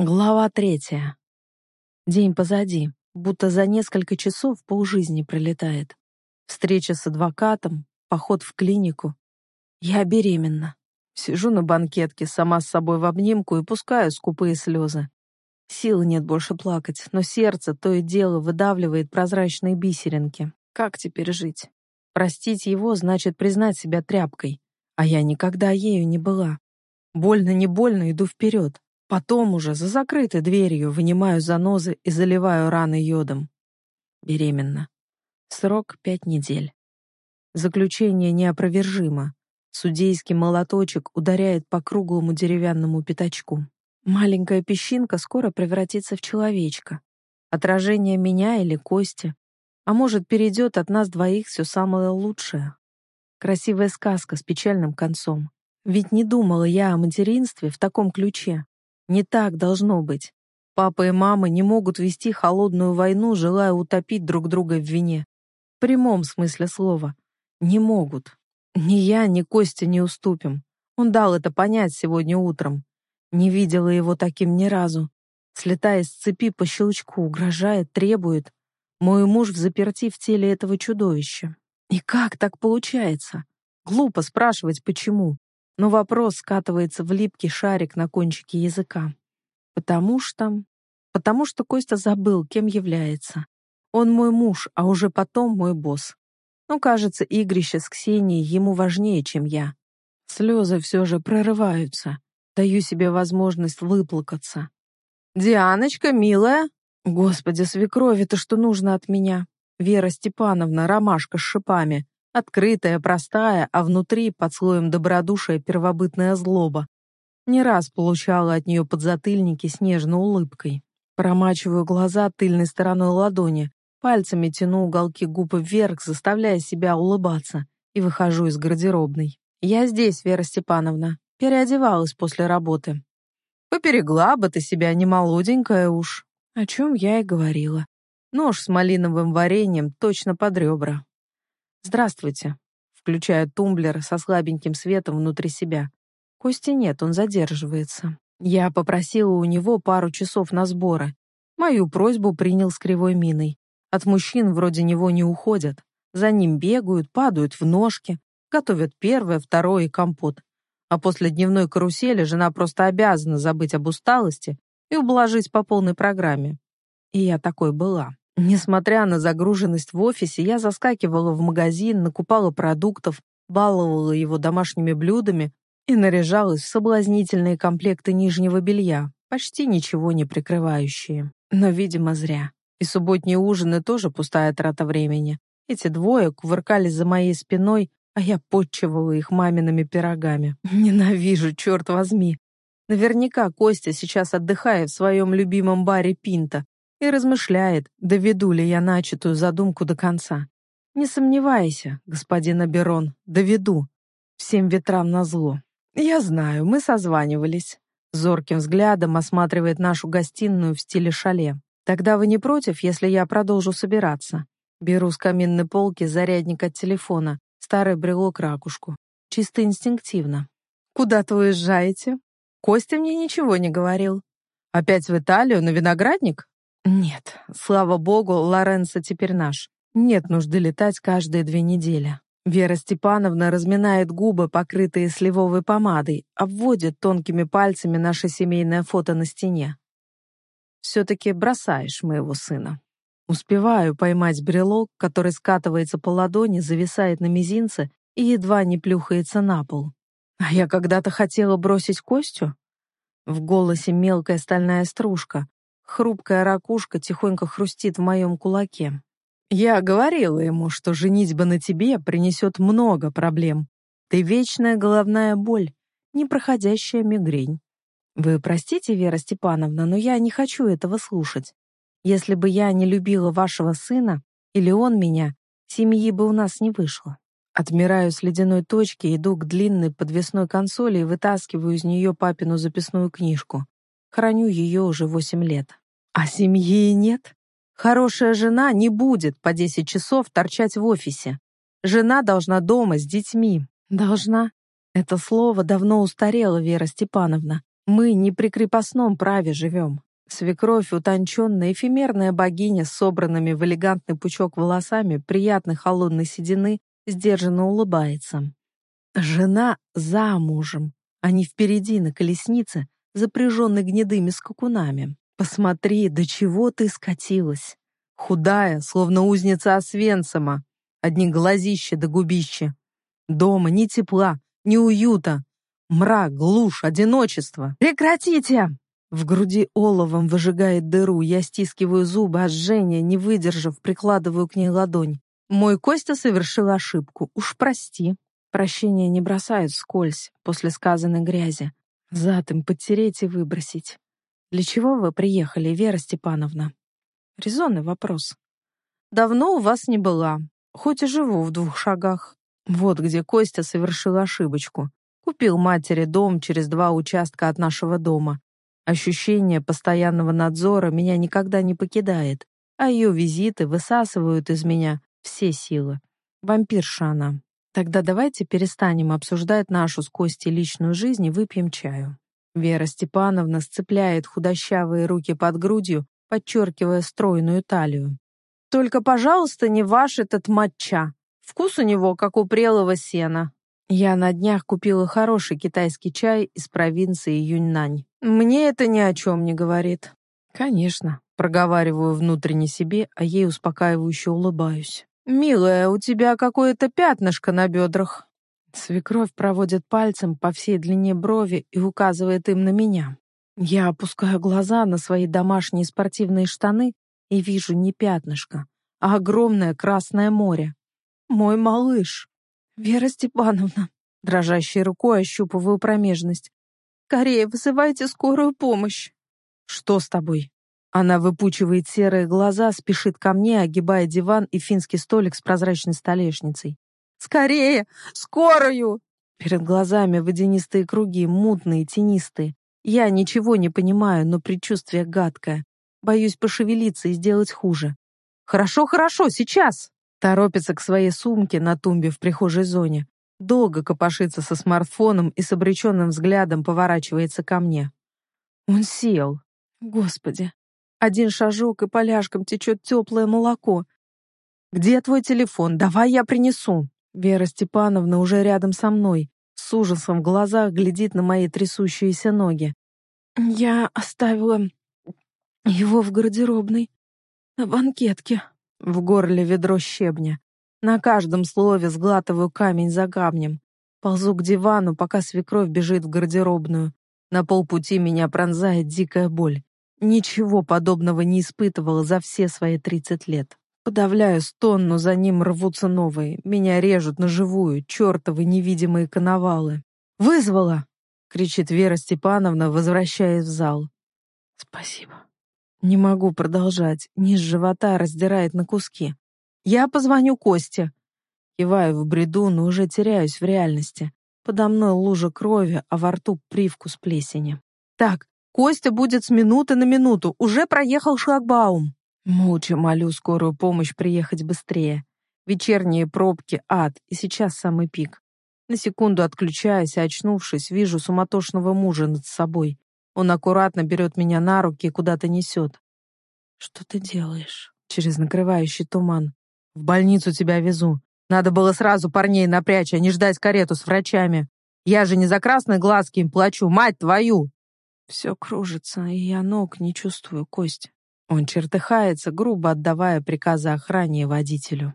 Глава третья. День позади, будто за несколько часов полжизни пролетает. Встреча с адвокатом, поход в клинику. Я беременна. Сижу на банкетке, сама с собой в обнимку и пускаю скупые слезы. Сил нет больше плакать, но сердце то и дело выдавливает прозрачные бисеринки. Как теперь жить? Простить его значит признать себя тряпкой, а я никогда ею не была. Больно, не больно, иду вперед. Потом уже за закрытой дверью вынимаю занозы и заливаю раны йодом. Беременна. Срок пять недель. Заключение неопровержимо. Судейский молоточек ударяет по круглому деревянному пятачку. Маленькая песчинка скоро превратится в человечка. Отражение меня или Кости. А может, перейдет от нас двоих все самое лучшее. Красивая сказка с печальным концом. Ведь не думала я о материнстве в таком ключе. Не так должно быть. Папа и мама не могут вести холодную войну, желая утопить друг друга в вине. В прямом смысле слова. Не могут. Ни я, ни Костя не уступим. Он дал это понять сегодня утром. Не видела его таким ни разу. Слетая с цепи по щелчку, угрожает, требует. Мой муж в заперти в теле этого чудовища. И как так получается? Глупо спрашивать, почему но вопрос скатывается в липкий шарик на кончике языка. Потому что... Потому что Костя забыл, кем является. Он мой муж, а уже потом мой босс. Ну, кажется, игрище с Ксенией ему важнее, чем я. Слезы все же прорываются. Даю себе возможность выплакаться. «Дианочка, милая!» «Господи, свекровь, это что нужно от меня?» Вера Степановна, ромашка с шипами. Открытая, простая, а внутри, под слоем добродушия, первобытная злоба. Не раз получала от нее подзатыльники с нежной улыбкой. Промачиваю глаза тыльной стороной ладони, пальцами тяну уголки губ вверх, заставляя себя улыбаться, и выхожу из гардеробной. «Я здесь, Вера Степановна. Переодевалась после работы». «Поперегла бы ты себя, не молоденькая уж». О чем я и говорила. Нож с малиновым вареньем точно под ребра. «Здравствуйте», включая тумблер со слабеньким светом внутри себя. Кости нет, он задерживается. Я попросила у него пару часов на сборы. Мою просьбу принял с кривой миной. От мужчин вроде него не уходят. За ним бегают, падают в ножки, готовят первое, второе и компот. А после дневной карусели жена просто обязана забыть об усталости и ублажить по полной программе. И я такой была. Несмотря на загруженность в офисе, я заскакивала в магазин, накупала продуктов, баловала его домашними блюдами и наряжалась в соблазнительные комплекты нижнего белья, почти ничего не прикрывающие. Но, видимо, зря. И субботние ужины тоже пустая трата времени. Эти двое кувыркались за моей спиной, а я подчивала их мамиными пирогами. Ненавижу, черт возьми. Наверняка Костя сейчас отдыхает в своем любимом баре Пинта, и размышляет, доведу ли я начатую задумку до конца. Не сомневайся, господин Аберон, доведу. Всем ветрам назло. Я знаю, мы созванивались. Зорким взглядом осматривает нашу гостиную в стиле шале. Тогда вы не против, если я продолжу собираться? Беру с каминной полки зарядник от телефона, старый брелок-ракушку. Чисто инстинктивно. Куда-то уезжаете? Костя мне ничего не говорил. Опять в Италию, на виноградник? Нет, слава богу, Лоренцо теперь наш. Нет нужды летать каждые две недели. Вера Степановна разминает губы, покрытые сливовой помадой, обводит тонкими пальцами наше семейное фото на стене. «Все-таки бросаешь моего сына». Успеваю поймать брелок, который скатывается по ладони, зависает на мизинце и едва не плюхается на пол. А я когда-то хотела бросить Костю? В голосе мелкая стальная стружка, Хрупкая ракушка тихонько хрустит в моем кулаке. Я говорила ему, что женитьба на тебе принесет много проблем. Ты вечная головная боль, непроходящая мигрень. Вы простите, Вера Степановна, но я не хочу этого слушать. Если бы я не любила вашего сына, или он меня, семьи бы у нас не вышло. Отмираю с ледяной точки, иду к длинной подвесной консоли и вытаскиваю из нее папину записную книжку. Храню ее уже восемь лет. А семьи нет. Хорошая жена не будет по десять часов торчать в офисе. Жена должна дома с детьми. Должна. Это слово давно устарело, Вера Степановна. Мы не при крепостном праве живем. Свекровь, утонченная, эфемерная богиня с собранными в элегантный пучок волосами приятной холодной седины, сдержанно улыбается. Жена замужем, а не впереди на колеснице, запряженной гнедыми скакунами. Посмотри, до чего ты скатилась. Худая, словно узница Освенцима, одни глазища да губища. Дома ни тепла, ни уюта. Мрак, глушь, одиночество. Прекратите! В груди оловом выжигает дыру, я стискиваю зубы от жжения, не выдержав, прикладываю к ней ладонь. Мой Костя совершил ошибку, уж прости. Прощения не бросают скользь после сказанной грязи. Зад им подтереть и выбросить. Для чего вы приехали, Вера Степановна? Резонный вопрос. Давно у вас не была, хоть и живу в двух шагах. Вот где Костя совершил ошибочку. Купил матери дом через два участка от нашего дома. Ощущение постоянного надзора меня никогда не покидает, а ее визиты высасывают из меня все силы. Вампирша она. Тогда давайте перестанем обсуждать нашу с Костей личную жизнь и выпьем чаю. Вера Степановна сцепляет худощавые руки под грудью, подчеркивая стройную талию. «Только, пожалуйста, не ваш этот матча. Вкус у него, как у прелого сена. Я на днях купила хороший китайский чай из провинции Юньнань. Мне это ни о чем не говорит. Конечно, проговариваю внутренне себе, а ей успокаивающе улыбаюсь. «Милая, у тебя какое-то пятнышко на бедрах». Свекровь проводит пальцем по всей длине брови и указывает им на меня. Я опускаю глаза на свои домашние спортивные штаны и вижу не пятнышко, а огромное Красное море. Мой малыш. «Вера Степановна», дрожащей рукой ощупываю промежность. «Скорее, вызывайте скорую помощь». «Что с тобой?» Она выпучивает серые глаза, спешит ко мне, огибая диван и финский столик с прозрачной столешницей. «Скорее! Скорую!» Перед глазами водянистые круги, мутные, тенистые. Я ничего не понимаю, но предчувствие гадкое. Боюсь пошевелиться и сделать хуже. «Хорошо, хорошо, сейчас!» Торопится к своей сумке на тумбе в прихожей зоне. Долго копошится со смартфоном и с обреченным взглядом поворачивается ко мне. Он сел. Господи. Один шажок, и поляшком течет теплое молоко. «Где твой телефон? Давай я принесу!» Вера Степановна уже рядом со мной, с ужасом в глазах глядит на мои трясущиеся ноги. «Я оставила его в гардеробной, на банкетке». В горле ведро щебня. На каждом слове сглатываю камень за камнем. Ползу к дивану, пока свекровь бежит в гардеробную. На полпути меня пронзает дикая боль. Ничего подобного не испытывала за все свои тридцать лет. Подавляю стон, но за ним рвутся новые. Меня режут на живую, чертовы невидимые коновалы. «Вызвала!» — кричит Вера Степановна, возвращаясь в зал. «Спасибо». Не могу продолжать. Низ живота раздирает на куски. Я позвоню Косте. Киваю в бреду, но уже теряюсь в реальности. Подо мной лужа крови, а во рту привкус плесени. Так, Костя будет с минуты на минуту. Уже проехал шлагбаум. Молча молю скорую помощь приехать быстрее. Вечерние пробки — ад, и сейчас самый пик. На секунду отключаясь, и очнувшись, вижу суматошного мужа над собой. Он аккуратно берет меня на руки и куда-то несет. «Что ты делаешь?» Через накрывающий туман. «В больницу тебя везу. Надо было сразу парней напрячь, а не ждать карету с врачами. Я же не за красные глазки им плачу, мать твою!» Все кружится, и я ног не чувствую, кость. Он чертыхается, грубо отдавая приказы охране и водителю.